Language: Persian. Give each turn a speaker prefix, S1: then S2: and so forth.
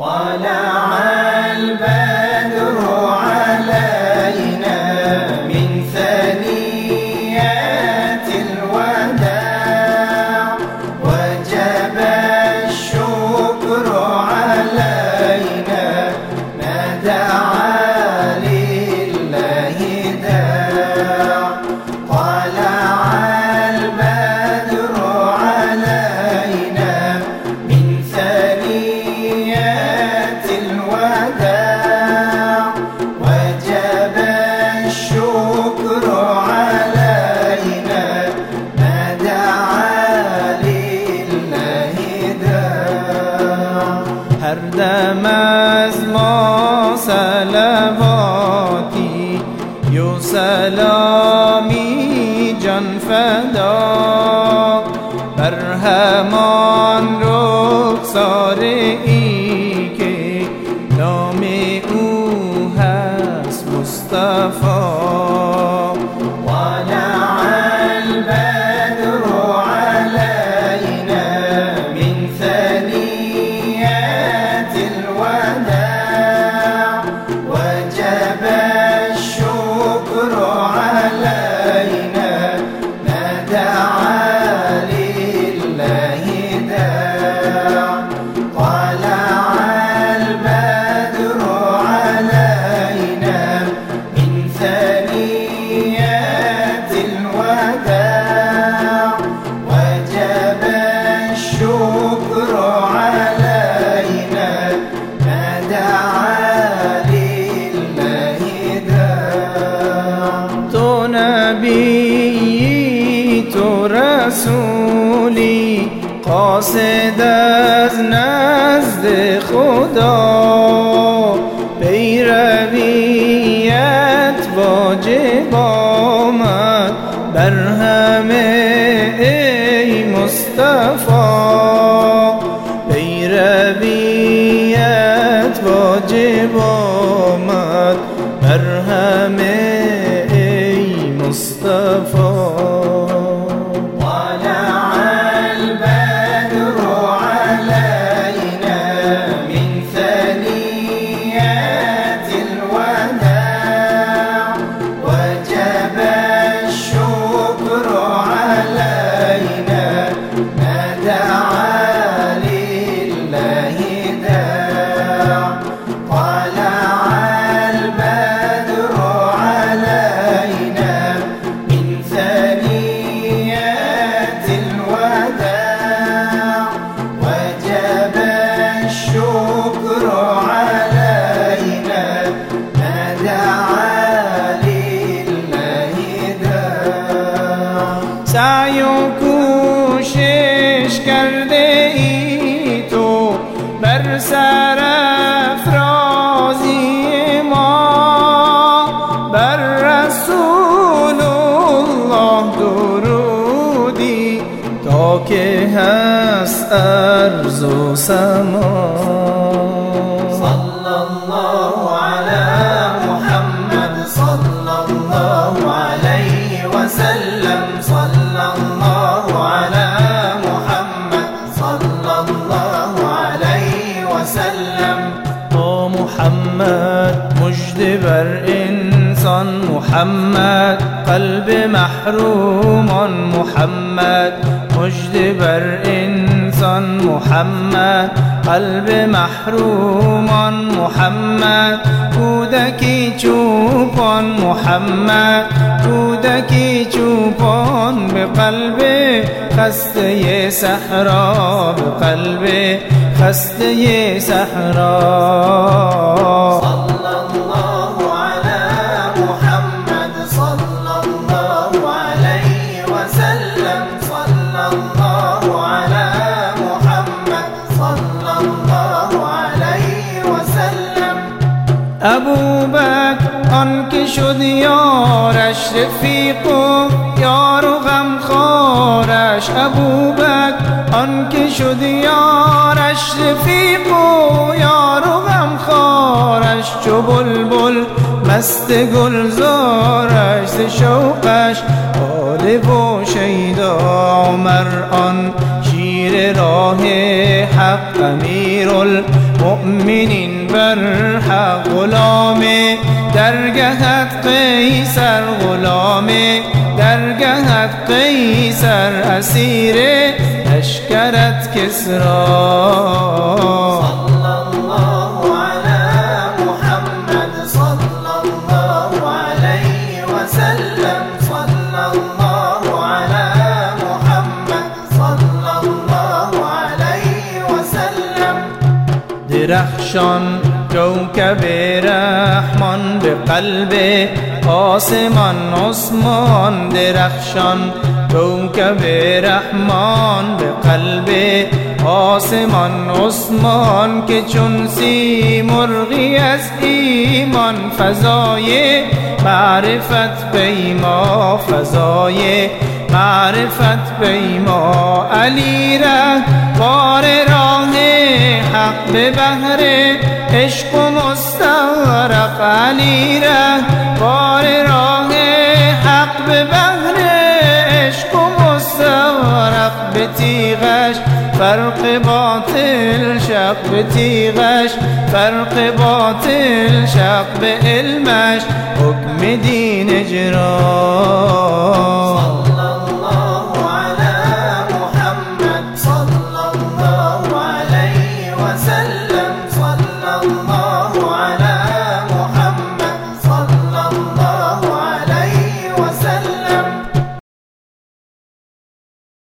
S1: طلع یو سلامی جان فدا بر همان رخسار ای که نام او هست مصطفی. رسولی قاصد از نزد خدا پیرویت واجب سعی و کوشش کرده ای تو بر سر افرازی ما بر رسول الله درودی تا که هست ارز و سما. با محمد مجد بر انسان محمد قلب محرومان محمد مجد بر انسان محمد قلب محرومان محمد کودکی چوپان محمد کودکی چوپان به قلب خسته صحرا به قلب خسته صحرا صلى الله على محمد صلى الله عليه وسلم. صلى الله على محمد صلى الله عليه وسلم. آن که شد یارش رفیق و یار و غمخوارش أبو بکر آن که شد یارش رفیق و یار و غمخوارش چو بلبل مست گلزارش ز شوقش غالب و شیدا عمر آن شیر راه حق امیر مؤمنین بر حق غلام درگهت قیصر غلام درگهت قیصر كسرى. صلى الله على محمد صلى الله عليه وسلم. صلى الله على محمد صلى الله عليه وسلم. درخشان كوكب رحمن بقلبه قاسما عثمان. درخشان کوکب رحمان به قلب آسمان عثمان که چون سی مرغی از ایمان فضای معرفت پیما فضای معرفت پیما علی ره بار راه حق به بهر عشق و مستغرق. علی ره فرق باطل شق به علمش حکم دین جرا